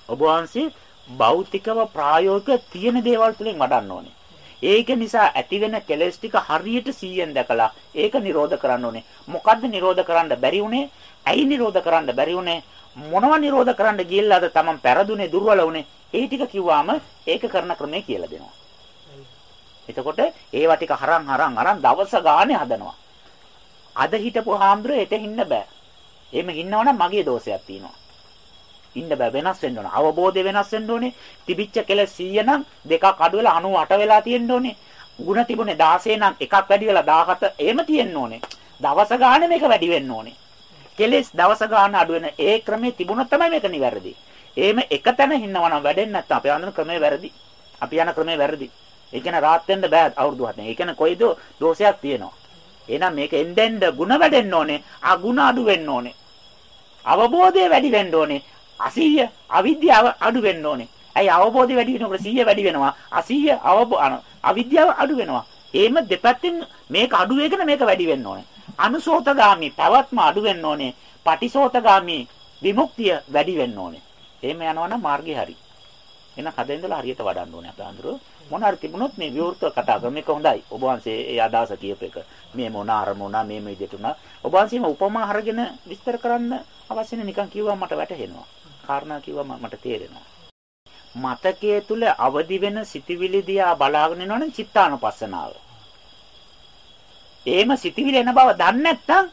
ඔබ වහන්සේ භෞතිකව ප්‍රායෝගික තියෙන දේවල් තුලින් වඩන්න ඕනේ. ඒක නිසා ඇතිවෙන කෙලෙස් ටික හරියට 100ෙන් දැකලා ඒක නිරෝධ කරන්න ඕනේ. මොකද්ද නිරෝධ කරන්න බැරි උනේ? ඇයි නිරෝධ කරන්න බැරි උනේ? මොනවා නිරෝධ කරන්න ගියලාද තමන් පෙරදුනේ දුර්වල උනේ? ඒ ටික කිව්වාම ඒක කරන ක්‍රමය කියලා දෙනවා. එතකොට ඒවා ටික හරන් හරන් අරන් දවස ගානේ හදනවා. අද හිටපු හාමුදුරුවෝ එතෙ ඉන්න බෑ. එහෙම ඉන්නවනම් මගේ දෝෂයක් තියෙනවා. ඉන්න බෑ වෙනස් වෙන්න ඕන. අවබෝධය වෙනස් වෙන්න ඕනේ. තිබිච්ච කෙලස් 100 නම් දෙකක් අඩු වෙලා 98 වෙලා තියෙන්න ඕනේ. ಗುಣ තිබුණේ 16 නම් එකක් වැඩි වෙලා 17 එහෙම තියෙන්න ඕනේ. දවස ගානේ මේක වැඩි වෙන්න ඕනේ. කෙලස් දවස ගාන අඩු වෙන ඒ ක්‍රමයේ තිබුණොත් තමයි මේක නිවැරදි. එහෙම එක තැන හින්නවනම් වැඩෙන්නේ නැත්නම් අපි යන ක්‍රමේ වැරදි. අපි යන ක්‍රමේ වැරදි. ඒ කියන්නේ rahat වෙන්න බෑ අවුරුදු 7. ඒ කියන්නේ කොයිද දෝෂයක් තියෙනවා. එහෙනම් මේක එන්නෙන්ද ಗುಣ වැඩෙන්න ඕනේ. අගුණ අඩු වෙන්න ඕනේ. අවබෝධය වැඩි වෙන්න ඕනේ. අසීය අවිද්‍යාව අඩු වෙන්න ඕනේ. ඇයි අවබෝධය වැඩි වෙනකොට සීය වැඩි වෙනවා. අසීය අවිද්‍යාව අඩු වෙනවා. එහෙම දෙපැත්තෙන් මේක අඩු වෙගෙන මේක වැඩි වෙන්න ඕනේ. අනුසෝතගාමි පැවැත්ම අඩු වෙන්න ඕනේ. පටිසෝතගාමි විමුක්තිය වැඩි වෙන්න ඕනේ. එහෙම යනවනම් මාර්ගය හරි. එහෙනම් හදින් ඉඳලා හරියට වඩන්න ඕනේ අපේ අඳුර. මොන හරි තිබුණොත් මේ විවෘතව කතා කරන එක හොඳයි. ඔබ වහන්සේ ඒ අදහස කියප එක. මේ මොන අරමුණා මේ මේ විදිහට උනා. ඔබ වහන්සේම උපමා අරගෙන විස්තර කරන්න අවශ්‍ය නිකන් කිව්වම මට වැටහෙනවා. කාරණා කිව්වම මට තේරෙනවා. මතකයේ තුල අවදි වෙන සිටිවිලි දිහා බලාගෙන ඉන්නවනම් චිත්තානුපස්සනාව. එහෙම සිතිවිලි එන බව දන්නේ නැත්නම්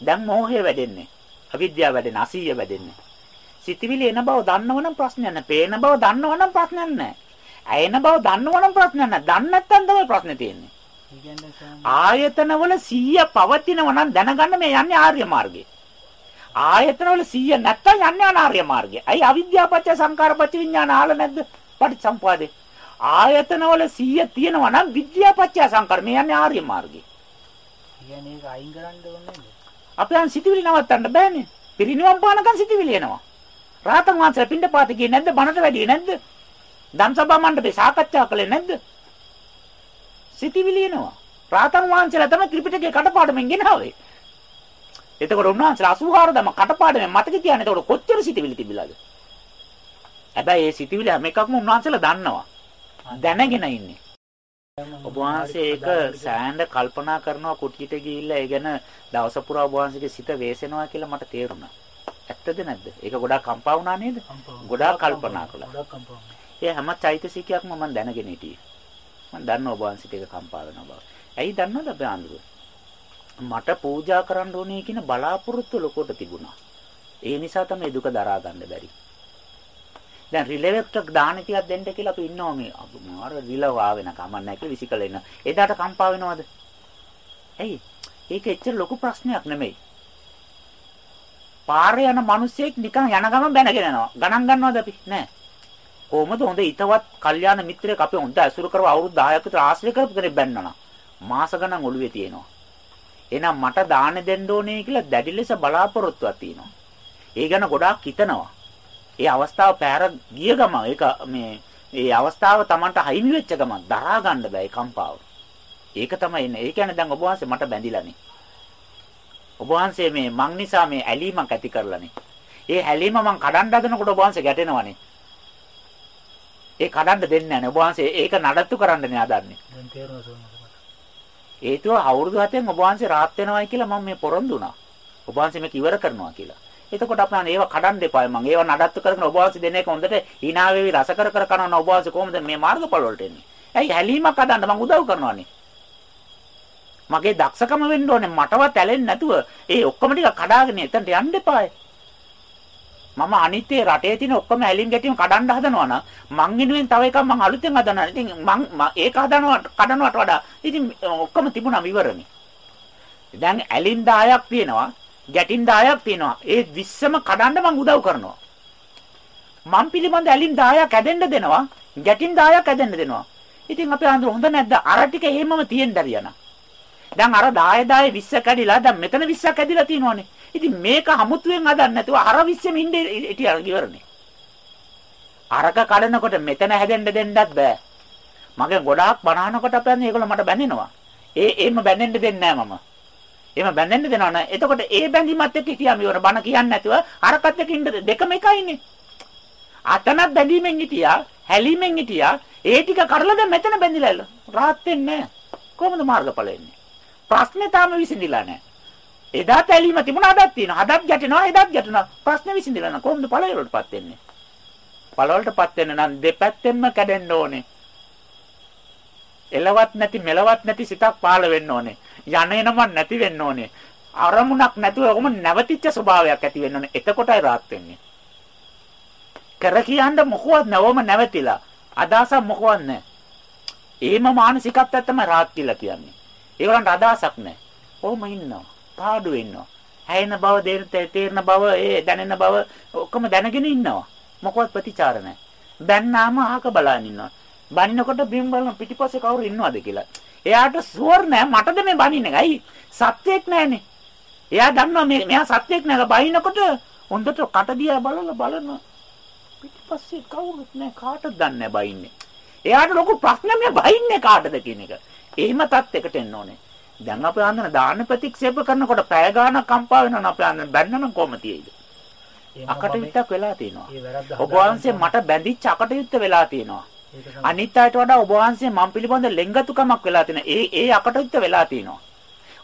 දැන් මෝහය වැඩෙන්නේ. අවිද්‍යාව වැඩෙන්නේ, අසීය වැඩෙන්නේ. සිතිවිලි එන බව දන්නවනම් ප්‍රශ්නයක් නැහැ. පේන බව දන්නවනම් ප්‍රශ්නයක් නැහැ. ඇයෙන බව දන්නවනම් ප්‍රශ්නයක් නැහැ. දන්නේ නැත්නම් තමයි ප්‍රශ්නේ තියෙන්නේ. ආයතනවල 100 පවතිනවා නම් දැනගන්න මේ යන්නේ ආර්ය මාර්ගේ. ආයතනවල 100 නැත්තම් යන්නේ අනාර්ය මාර්ගය. අයි අවිද්‍යාපච්ච සංකාරපච්ච විඥාන ආල නැද්ද? පටිච්චසම්පාදේ. ආයතනවල 100 තියෙනවා නම් විද්‍යාපච්ච සංකාර මේ යන්නේ ආර්ය මාර්ගය. කියන්නේ ඒක අයින් කරන්න ඕනේ නේද? අපි අන් සිටිවිලි නවත්තන්න බෑනේ. පිරිනිවන් පානකන් සිටිවිලි එනවා. රාතන් වහන්සේ පින්ඩ පාත ගියේ නැද්ද? බණට වැඩියේ නැද්ද? ධම්සභා මණ්ඩපේ සාකච්ඡා කළේ නැද්ද? සිටිවිලි එනවා. රාතන් වහන්සේලා තමයි ත්‍රිපිටකේ කඩපාඩමෙන් ගෙනාවේ. එතකොට උන්වහන්සේලා 84000ම කටපාඩමෙන් මතක තියාගෙන එතකොට කොච්චර සිටිවිලි තිබිලාද? හැබැයි මේ සිටිවිලි හැම එකක්ම උන්වහන්සේලා දන්නවා. දැනගෙන ඉන්නේ. ඔබ වහන්සේ ඒක සෑහෙන කල්පනා කරනවා කුටියට ගිහිල්ලා ඒ ගැන දවස පුරා ඔබ වහන්සේගේ සිත වේසෙනවා කියලා මට තේරුණා. ඇත්තද නැද්ද? ඒක ගොඩාක් කම්පා වුණා නේද? ගොඩාක් කල්පනා කළා. ගොඩාක් කම්පා වුණා. ඒ හැම චෛතසිකයක්ම මම දැනගෙන හිටියේ. මම දන්නවා ඔබ වහන්සේට ඒක කම්පා වෙනවා බව. ඇයි දන්නවද අපේ ආන්දුර? මට පූජා කරන්න ඕනේ කියන බලාපොරොත්තු ලොකොට තිබුණා. ඒ නිසා තමයි දුක දරා ගන්න බැරි. දැන් රිලෙවෙක්ට දාන ටිකක් දෙන්න කියලා අපි ඉන්නවා මේ මාර රිලව ආවෙන කමක් නැහැ කියලා විසිකල ඉන්න. එදාට කම්පා වෙනවද? ඇයි? ඒක එච්චර ලොකු ප්‍රශ්නයක් නෙමෙයි. පාරේ යන මිනිස්සෙක් නිකන් යන ගමන් බැනගෙන යනවා. ගණන් ගන්නවද අපි? නෑ. කොහොමද හොඳ ිතවත් කල්යාණ මිත්‍රයෙක් අපි හොඳ ඇසුරු කරව අවුරුදු 10ක විතර ආශ්‍රය කරපු කෙනෙක් බැන්නනා. මාස ගණන් ඔළුවේ තියෙනවා. එහෙනම් මට දාන දෙන්න ඕනේ කියලා දැඩි ලෙස බලාපොරොත්තුවක් තියෙනවා. ඒ ගැන ගොඩාක් හිතනවා. ඒ අවස්ථාව පෑර ගිය ගම ඒක මේ ඒ අවස්ථාව Tamanට හයිමි වෙච්ච ගම දරා ගන්න බෑ කම්පාව. ඒක තමයි එන්නේ. ඒ කියන්නේ දැන් ඔබ වහන්සේ මට බැඳිලානේ. ඔබ වහන්සේ මේ මං නිසා මේ ඇලීමක් ඇති කරලානේ. ඒ ඇලීම මං කඩන්න හදනකොට ඔබ වහන්සේ ගැටෙනවනේ. ඒ කඩන්න දෙන්නේ නැහැ නේ. ඔබ වහන්සේ ඒක නඩත්තු කරන්නනේ හදන්නේ. දැන් තේරෙනවා හේතුව අවුරුදු 7න් ඔබ වහන්සේ rahat වෙනවයි කියලා මම මේ පොරොන්දු වුණා. ඔබ වහන්සේ මේක ඉවර කරනවා කියලා. එතකොට අපි අනේ ඒව කඩන්න එපා මම ඒව නඩත්තු කරගෙන ඔබ වහන්සේ දෙන එක හොඳට hina වෙවි රස කර කර කරනවා ඔබ වහන්සේ කොහොමද මේ මාර්ගඵල වලට එන්නේ? ඇයි හැලීමක් හදන්න මම උදව් කරනවානේ. මගේ දක්ෂකම වෙන්න ඕනේ මටවත් ඇලෙන්නේ නැතුව ඒ ඔක්කොම ටික කඩාගෙන එතනට යන්න එපායි. මම අනිත්‍ය රටේ තියෙන ඔක්කොම ඇලින් ගැටීම් කඩන්න හදනවා නම් මං වෙනුවෙන් තව එකක් මං අලුතෙන් හදනවා. ඉතින් මං ඒක හදනවා කඩනවට වඩා ඉතින් ඔක්කොම තිබුණා විවරනේ. දැන් ඇලින් 10ක් තියෙනවා, ගැටින් 10ක් තියෙනවා. ඒ 20ම කඩන්න මං උදව් කරනවා. මං පිළිබඳ ඇලින් 10ක් ඇදෙන්න දෙනවා, ගැටින් 10ක් ඇදෙන්න දෙනවා. ඉතින් අපේ අඳුර හොඳ නැද්ද? අර ටික එහෙමම තියෙන්න හරියනවා. දැන් අර 10 10 20 කැඩිලා දැන් මෙතන 20ක් ඇදිලා තියෙනවානේ. ඉතින් මේක හමුතුවෙන් හදන්න නැතුව අර 20ෙම ඉන්නේ ඉතින් ඉවරනේ. අරක කඩනකොට මෙතන හැදෙන්න දෙන්නත් බෑ. මගේ ගොඩාක් බනහනකොට අපෙන් ඒගොල්ලෝ මට බැඳෙනවා. ඒ එහෙම බැඳෙන්න දෙන්නේ නැහැ මම. එහෙම බැඳෙන්න දෙනවා නේද? එතකොට ඒ බැඳීමත් එක්ක කියම ඉවර බන කියන්නේ නැතුව අරකට එක්ක ඉන්න දෙකම එකයිනේ. අතනක් බැඳීමෙන් හිටියා, හැලීමෙන් හිටියා. ඒ ටික කරලා දැන් මෙතන බැඳිලා රාත් වෙන්නේ නැහැ. කොහොමද මාර්ගඵල එන්නේ? ප්‍රශ්නේ තාම විසඳිලා නැහැ. එදාත් ඇලීම තිබුණා අදත් තියෙනවා. අදත් ගැටෙනවා එදාත් ගැටෙනවා. ප්‍රශ්නේ විසඳිලා නැහැ. කොහොමද ඵලවලටපත් වෙන්නේ? ඵලවලටපත් වෙන්න නම් දෙපැත්තෙන්ම කැඩෙන්න ඕනේ. එලවත් නැති මෙලවත් නැති සිතක් පාළ වෙන්න ඕනේ. යන එනම නැති වෙන්න ඕනේ. අරමුණක් නැතුව ඔහොම නැවතිච්ච ස්වභාවයක් ඇති වෙන්න ඕනේ. එතකොටයි rahat වෙන්නේ. කර කියන්න මොකවත් නැවම නැවතිලා. අදහසක් මොකවත් නැහැ. එහෙම මානසිකත්වයක් තමයි rahat කියලා කියන්නේ. ඒගොල්ලන්ට අදහසක් නැහැ. කොහොම ඉන්නවා? පාඩු වෙනවා. හැයෙන බව තේරෙන බව ඒ දැනෙන බව ඔක්කොම දැනගෙන ඉන්නවා. මොකවත් ප්‍රතිචාර නැහැ. බැන්නාම අහක බලන් ඉන්නවා. බනිනකොට බිම් බලන පිටිපස්සේ කවුරු ඉන්නවද කියලා. එයාට ෂුවර් නෑ මටද මේ බනින්නේ. ඇයි? සත්‍යයක් නෑනේ. එයා දන්නවා මේ මෙයා සත්‍යයක් නෑ. බනිනකොට හොඳට කට දිහා බලලා බලන පිටිපස්සේ කවුරුත් නෑ කාටද දන්නේ බයින්නේ. එයාට ලොකු ප්‍රශ්නයක් මේ බයින්නේ කාටද කියන එක. එහෙම තත්යකට එන්න ඕනේ. දැන් අපි ආන්දන දාන ප්‍රතික්ෂේප කරනකොට පැය ගාණක් කම්පා වෙනවා අපි ආන්දන බැන්නනම් කොහොම තියෙයිද? අකටයුත්තක් වෙලා තියෙනවා. ඔබ වහන්සේ මට බැඳිච්ච අකටයුත්ත වෙලා තියෙනවා. අනිත් අයට වඩා ඔබ වහන්සේ මම පිළිබඳ ලෙන්ගතුකමක් වෙලා තියෙනවා. ඒ ඒ අකටයුත්ත වෙලා තියෙනවා.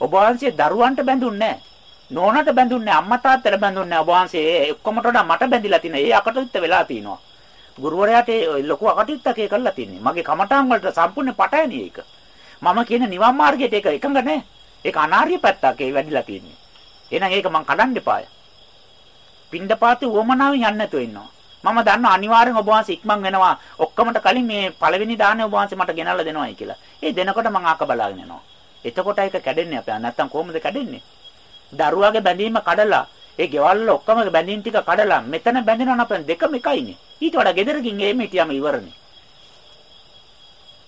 ඔබ වහන්සේ දරුවන්ට බැඳුන්නේ නෝනට බැඳුන්නේ අම්මා තාත්තට බැඳුන්නේ ඔබ වහන්සේ ඒ ඔක්කොමට වඩා මට බැඳිලා තියෙන ඒ අකටයුත්ත වෙලා තියෙනවා. ගුරුවරයාට ලොකු අකටයුත්තක් ඒ කරලා තින්නේ. මගේ කමඨාන් වලට සම්පූර්ණ පටයනේ ඒක. මම කියන නිවන් මාර්ගයට ඒක එකඟ නැහැ. ඒක අනාර්ය පැත්තක් ඒ වැඩිලා තියෙන්නේ. එහෙනම් ඒක මං කඩන්න එපාය. පින්ඩපාතේ උවමනාවෙන් යන්න නැතුව ඉන්නවා. මම දන්නවා අනිවාර්යෙන් ඔබ වහන්සේ ඉක්මන් වෙනවා. ඔක්කොමට කලින් මේ පළවෙනි දානේ ඔබ වහන්සේ මට ගෙනල්ලා දෙනවායි කියලා. ඒ දෙනකොට මං ආක බලාගෙන යනවා. එතකොට ඒක කැඩෙන්නේ අපේ. නැත්තම් කොහොමද කැඩෙන්නේ? දරුවාගේ බැඳීම කඩලා ඒ ගෙවල් වල ඔක්කොම බැඳීම් ටික කඩලා මෙතන බැඳෙනවා නම් අපෙන් දෙකම එකයිනේ. ඊට වඩා ගෙදරකින් එමෙ හිටියම ඉවරනේ.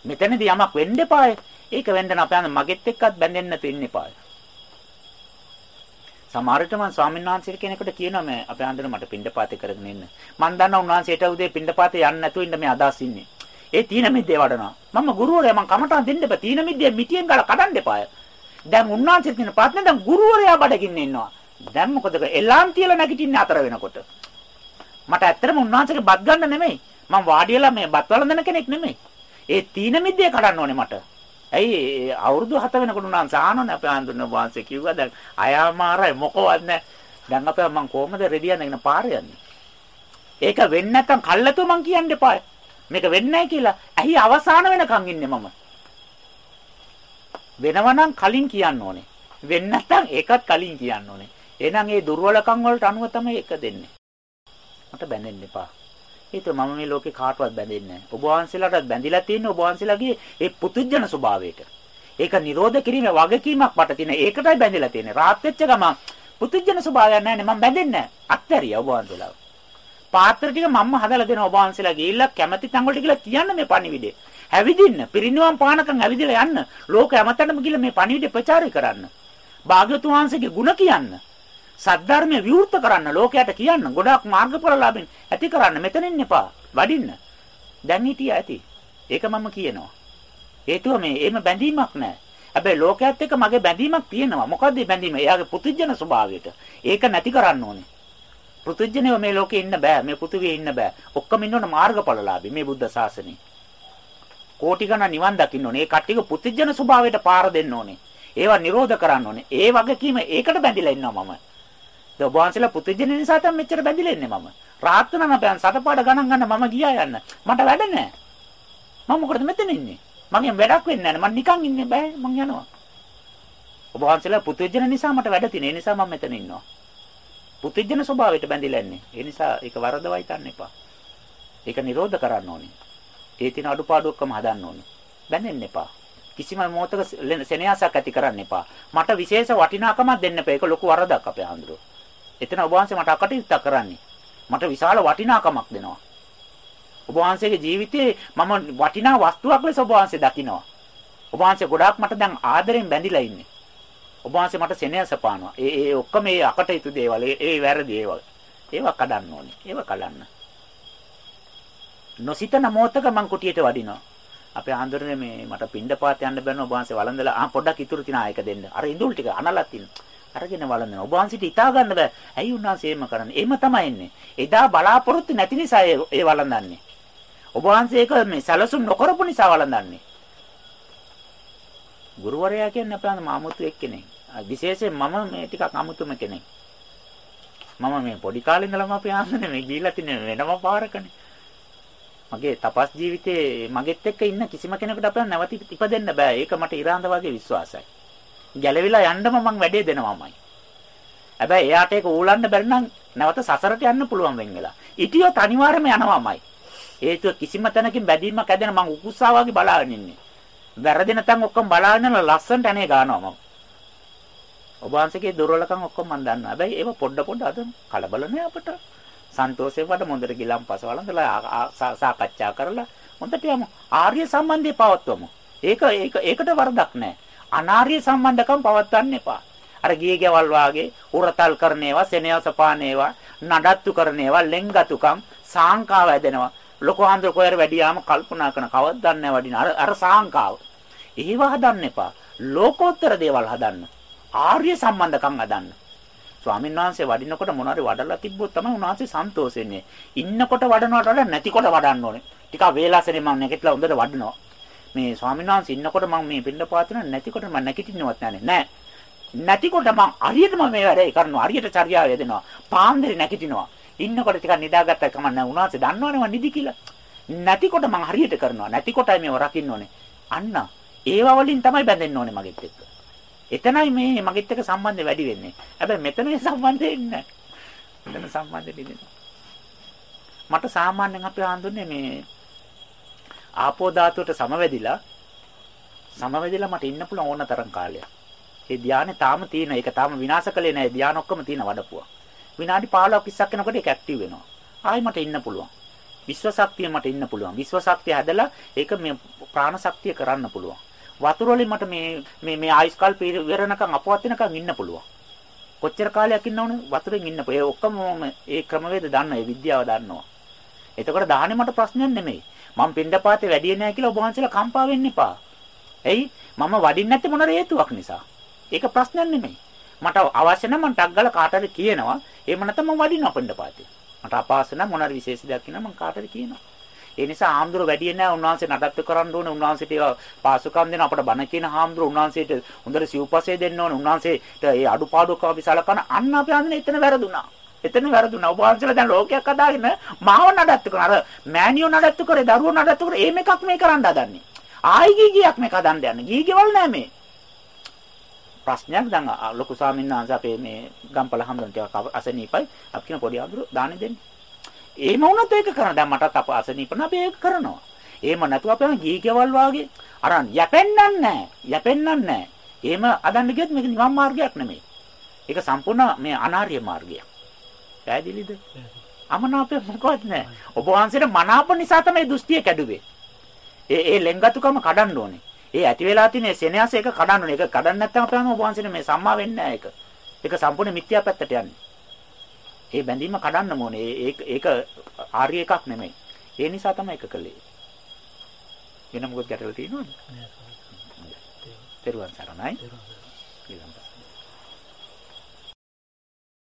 මෙතනදී යමක් වෙන්න එපායි. ඒක වෙන්න නම් අපයන් මගෙත් එක්කත් බැඳෙන්න නැතු ඉන්න එපායි. සමහරට මම ස්වාමීන් වහන්සේ කෙනෙකුට කියනවා මේ අපේ හන්දර මට පින්ඩපාතේ කරගෙන ඉන්න. මම දන්නා උන්වහන්සේට උදේ පින්ඩපාතේ යන්න නැතුව ඉන්න මේ අදහස් ඉන්නේ. ඒ තීන මිද්දේ වඩනවා. මම ගුරුවරයා මම කමටහන් දෙන්න එපා. තීන මිද්දේ මිටියෙන් ගාලා කඩන්න එපාය. දැන් උන්වහන්සේ කියන ප්‍රශ්නේ දැන් ගුරුවරයා බඩගින්න ඉන්නවා. දැන් මොකද එලාම් තියලා නැගිටින්නේ අතර වෙනකොට. මට ඇත්තටම උන්වහන්සේගේ බත් ගන්න නෙමෙයි. මම වාඩි වෙලා මේ බත් වළඳන කෙනෙක් නෙමෙයි. ඒ තීන මිද්දේ කඩන්න ඕනේ මට. ඇයි අවුරුදු 7 වෙනකොට උන්වහන්සේ ආනෝනේ අපේ ආන්දුන වහන්සේ කිව්වා දැන් අයාමාරයි මොකවත් නැහැ. දැන් අපේ මං කොහමද රෙඩියන් නගෙන පාර යන්නේ? ඒක වෙන්නේ නැත්තම් කල්ලාතෝ මං කියන්න එපා. මේක වෙන්නේ නැහැ කියලා. ඇයි අවසාන වෙනකන් ඉන්නේ මම? වෙනවනම් කලින් කියන්න ඕනේ. වෙන්නේ නැත්තම් ඒකත් කලින් කියන්න ඕනේ. එහෙනම් ඒ දුර්වලකම් වලට අනුව තමයි එක දෙන්නේ. මට බැඳෙන්න එපා. ඒක මම මේ ලෝකේ කාටවත් බැඳෙන්නේ නැහැ. ඔබ වහන්සේලාටත් බැඳිලා තියෙන ඔබ වහන්සේලාගේ ඒ පුතුජන ස්වභාවයට. ඒක නිරෝධ කිරීමේ වගකීමක් මට තියෙන. ඒකටයි බැඳිලා තියෙන්නේ. රාත් වෙච්ච ගමන් පුතුජන ස්වභාවයක් නැහැ නේ මම බැඳෙන්නේ නැහැ. අත්හැරියා ඔබ වහන්සේලා. පාත්‍ර ටික මම්ම හදලා දෙන ඔබ වහන්සේලා ගිහිල්ලා කැමැති තැන් වලට ගිහිල්ලා කියන්න මේ පණිවිඩේ. ඇවිදින්න, පිරිනිවන් පානකම් ඇවිදලා යන්න. ලෝක හැමතැනම ගිහිල්ලා මේ පණිවිඩේ ප්‍රචාරය කරන්න. භාග්‍යතුන් වහන්සේගේ ගුණ කියන්න. සද්ධර්මය විවෘත කරන්න ලෝකයට කියන්න ගොඩාක් මාර්ගඵල ලාභෙන් ඇති කරන්න මෙතනින් එපා වඩින්න. දැන් හිටියා ඇති. ඒක මම කියනවා. හේතුව මේ එහෙම බැඳීමක් නැහැ හැබැයි ලෝකයේත් එක්ක මගේ බැඳීමක් තියෙනවා. මොකද්ද බැඳීම? එයාගේ පුදුජන ස්වභාවයට. ඒක නැති කරන්න ඕනේ. පුදුජනව මේ ලෝකේ ඉන්න බෑ. මේ පෘථිවියේ ඉන්න බෑ. ඔක්කොම ඉන්නවන මාර්ගඵලලාභී මේ බුද්ධ ශාසනේ. කෝටි ගණන් නිවන් දකින්න ඕනේ. ඒ කට්ටියක පුදුජන ස්වභාවයට පාර දෙන්න ඕනේ. ඒවා නිරෝධ කරන්න ඕනේ. ඒ වගකීම ඒකට බැඳිලා ඉන්නවා මම. ඒ ඔබ වහන්සේලා පුදුජන නිසා තමයි මෙච්චර බැඳිලා ඉන්නේ මම. රාත් වෙනා නම් සතපාඩ ගණන් ගන්න මම ගියා යන්න. මට වැඩ නැහැ. මම මොකටද මෙතන ඉන්නේ? මගෙන් වැඩක් වෙන්නේ නැහැ. මම නිකන් ඉන්නේ බෑ. මං යනවා. ඔබ වහන්සේලා පුදුජන නිසා මට වැඩ තියෙන. ඒ නිසා මම මෙතන ඉන්නවා. පුදුජන ස්වභාවයට බැඳිලා ඉන්නේ. ඒ නිසා ඒක වරදවයි ගන්න එපා. ඒක නිරෝධ කරන්න ඕනේ. ඒ තියෙන අඩුපාඩු ඔක්කොම හදන්න ඕනේ. බැඳෙන්න එපා. කිසිම මොහතක සෙනෙහසක් ඇති කරන්න එපා. මට විශේෂ වටිනාකමක් දෙන්න එපා. ඒක ලොකු වරදක් අපේ හඳුරෝ. එතන ඔබ වහන්සේ මට අකටයුත්තක් කරන්නේ. මට විශාල වටිනාකමක් දෙනවා. ඔබ වහන්සේගේ ජීවිතේ මම වටිනා වස්තුවක් ලෙස ඔබ වහන්සේ දකිනවා. ඔබ වහන්සේ ගොඩාක් මට දැන් ආදරෙන් බැඳිලා ඉන්නේ. ඔබ වහන්සේ මට සෙනෙහස පානවා. ඒ ඒ ඔක්කොම ඒ අකටයුතු දේවල්, ඒ වැරදි දේවල්. ඒවා කඩන්න ඕනේ. ඒවා කලන්න. නොසිතන මොහතක මං කුටියට වඩිනවා. අපේ ආන්දරනේ මේ මට පින්ඩපාත යන්න බැන්න ඔබ වහන්සේ වළඳලා ආ පොඩ්ඩක් ඉතුරු තිනා එක දෙන්න. අර ඉඳුල් ටික අනලත් තියෙනවා. අරගෙන වළඳන. ඔබ වහන්සේට හිතා ගන්න බෑ. ඇයි උන්වහන්සේ එහෙම කරන්නේ? එහෙම තමයි එන්නේ. එදා බලාපොරොත්තු නැති නිසා ඒ වළඳන්නේ. ඔබ වහන්සේ ඒක මේ සැලසුම් නොකරපු නිසා වළඳන්නේ. ගුරුවරයා කියන්නේ අපේ මාමුතු එක්කෙනෙක්. විශේෂයෙන් මම මේ ටිකක් අමුතුම කෙනෙක්. මම මේ පොඩි කාලේ ඉඳලම අපි ආන්නේ මේ ගිහිල්ලා තින්නේ වෙනම පාරකනේ. මගේ තපස් ජීවිතේ මගෙත් එක්ක ඉන්න කිසිම කෙනෙකුට අපේ නැවත ඉපදෙන්න බෑ. ඒක මට ඉරාන්ද වගේ විශ්වාසයි. ගැලවිලා යන්නම මං වැඩේ දෙනවාමයි. හැබැයි එයාට ඒක ඌලන්න බැරි නම් නැවත සසරට යන්න පුළුවන් වෙන් වෙලා. ඉතියොත් අනිවාර්යයෙන්ම යනවාමයි. හේතුව කිසිම තැනකින් බැඳීමක් ඇදෙන මං උකුස්සා වගේ බලාගෙන ඉන්නේ. වැරදෙන තැන් ඔක්කොම බලාගෙන ලස්සනට අනේ ගන්නවා මම. ඔබ වහන්සේගේ දුර්වලකම් ඔක්කොම මම දන්නවා. හැබැයි ඒව පොඩ පොඩ අද කලබල නෑ අපට. සන්තෝෂයෙන් වඩ මොඳට ගිලම් පස වළඳලා සාකච්ඡා කරලා හොඳට යමු. ආර්ය සම්බන්ධය පවත්වමු. ඒක ඒක ඒකට වරදක් නෑ. අනාර්ය සම්බන්ධකම් පවත්වන්න එපා. අර ගියේ ගෙවල් වාගේ උරතල් කරන ඒවා, සෙනෙහස පාන ඒවා, නඩත්තු කරන ඒවා, ලෙන්ගතුකම්, සාංකාව ඇදෙනවා. ලොකු ආන්දර කොයර වැඩියාම කල්පනා කරන කවද්ද දන්නේ වඩින අර අර සාංකාව. ඒව හදන්න එපා. ලෝකෝත්තර දේවල් හදන්න. ආර්ය සම්බන්ධකම් හදන්න. ස්වාමීන් වහන්සේ වඩිනකොට මොනවාරි වඩලා තිබ්බොත් තමයි උන්වහන්සේ සන්තෝෂ වෙන්නේ. ඉන්නකොට වඩනවට වඩා නැතිකොට වඩන්න ඕනේ. ටිකක් වේලාසනේ මම නැගිටලා හොඳට වඩනවා. මේ ස්වාමීන් වහන්සේ ඉන්නකොට මම මේ පින්න පාතන නැතිකොට මම නැගිටින්නවත් නැහැ නෑ. නැතිකොට මම හරියටම මේ වැඩේ කරනවා. හරියට චර්යාව යදෙනවා. පාන්දරේ නැගිටිනවා. ඉන්නකොට ටිකක් නිදාගත්තා කම නැහැ. උන්වහන්සේ දන්නවනේ මම නිදි කියලා. නැතිකොට මම හරියට කරනවා. නැතිකොටයි මේව රකින්න ඕනේ. අන්න ඒව වලින් තමයි බැඳෙන්න ඕනේ මගෙත් එක්ක. එතනයි මේ මගෙත් එක්ක සම්බන්ධය වැඩි වෙන්නේ. හැබැයි මෙතන සම්බන්ධය ඉන්නේ මෙතන සම්බන්ධය දෙන්නේ. මට සාමාන්‍යයෙන් අපි හඳුන්නේ මේ ආපෝ ධාතුවට සමවැදිලා සමවැදිලා මට ඉන්න පුළුවන් ඕන තරම් කාලයක්. ඒ ධානය තාම තියෙන. ඒක තාම විනාශ කළේ නැහැ. ධාන ඔක්කොම තියෙන වඩපුවා. විනාඩි 15ක් 20ක් යනකොට ඒක ඇක්ටිව් වෙනවා. ආයි මට ඉන්න පුළුවන්. විශ්ව ශක්තිය මට ඉන්න පුළුවන්. විශ්ව ශක්තිය හැදලා ඒක මේ ප්‍රාණ ශක්තිය කරන්න පුළුවන්. වතුර වලින් මට මේ මේ මේ ආයිස් කල්ප ඉවරනකම් අපවත් වෙනකම් ඉන්න පුළුවන්. කොච්චර කාලයක් ඉන්න ඕනේ වතුරෙන් ඉන්න. ඒ ඔක්කොම ඒ ක්‍රමවේද දන්නවා. ඒ විද්‍යාව දන්නවා. එතකොට දාහනේ මට ප්‍රශ්නයක් නෙමෙයි. මම පින්ඩපාතේ වැඩි නැහැ කියලා ඔබ වහන්සේලා කම්පා වෙන්න එපා. එයි මම වඩින්නේ නැත්තේ මොන හේතුවක් නිසා. ඒක ප්‍රශ්නයක් නෙමෙයි. මට අවශ්‍ය නම් මම ටක් ගාලා කාට හරි කියනවා. එහෙම නැත්නම් මම වඩිනවා පින්ඩපාතේ. මට අපහසු නම් මොන හරි විශේෂ දෙයක් කියනවා මම කාට හරි කියනවා. ඒ නිසා ආම්දුර වැඩි නැහැ උන්වහන්සේ නඩත්තු කරන්න ඕනේ උන්වහන්සේට පාසුකම් දෙන අපට බණ කියන ආම්දුර උන්වහන්සේට හොඳට සිව්පසේ දෙන්න ඕනේ උන්වහන්සේට ඒ අඩුපාඩුක අපි සලකන අන්න අපි හඳුනේ එතන වැරදුනා එතන වැරදුනා ඔබ වහන්සේලා දැන් ලෝකයක් හදාගෙන මාව නඩත්තු කරන අර මෑනියෝ නඩත්තු කරේ දරුවෝ නඩත්තු කරේ එහෙම එකක් මේ කරන්න හදන්නේ ආයි ගීගියක් මේක හදන්න යන්නේ ගීගෙවල් නෑ මේ ප්‍රශ්නයක් දැන් ලොකු ස්වාමීන් වහන්සේ අපේ මේ ගම්පල හැමදෙන් ටිකක් අසනීපයි අපි කියන පොඩි අඳුර දාන්නේ දෙන්න. එහෙම වුණත් ඒක කරන දැන් මටත් අප අසනීපන අපි ඒක කරනවා. එහෙම නැතුව අපි ගී කෙවල් වාගේ අරන් යැපෙන්නන්නේ නැහැ. යැපෙන්නන්නේ නැහැ. එහෙම අදන්න ගියොත් මේක නිවන් මාර්ගයක් නෙමෙයි. ඒක සම්පූර්ණ මේ අනාර්ය මාර්ගයක්. පැහැදිලිද? අමනාපය මොකවත් නැහැ. ඔබ වහන්සේට මනාප නිසා තමයි දෘෂ්ටිය කැඩුවේ. ඒ ඒ ලෙන්ගතුකම කඩන්න ඕනේ. ඒ ඇති වෙලා තියෙන සෙනෙහස එක කඩන්න ඕනේ. ඒක කඩන්න නැත්නම් අපේ ඔබ වහන්සේට මේ සම්මා වෙන්නේ නැහැ ඒක. ඒක සම්පූර්ණ මිත්‍යා පැත්තට යන්නේ. ඒ බැඳීම කඩන්න ඕනේ. ඒක ඒක ආර්ය එකක් නෙමෙයි. ඒ නිසා තමයි ඒක කළේ. වෙන මොකද ගැටලු තියෙනවද? තෙරුවන් සරණයි.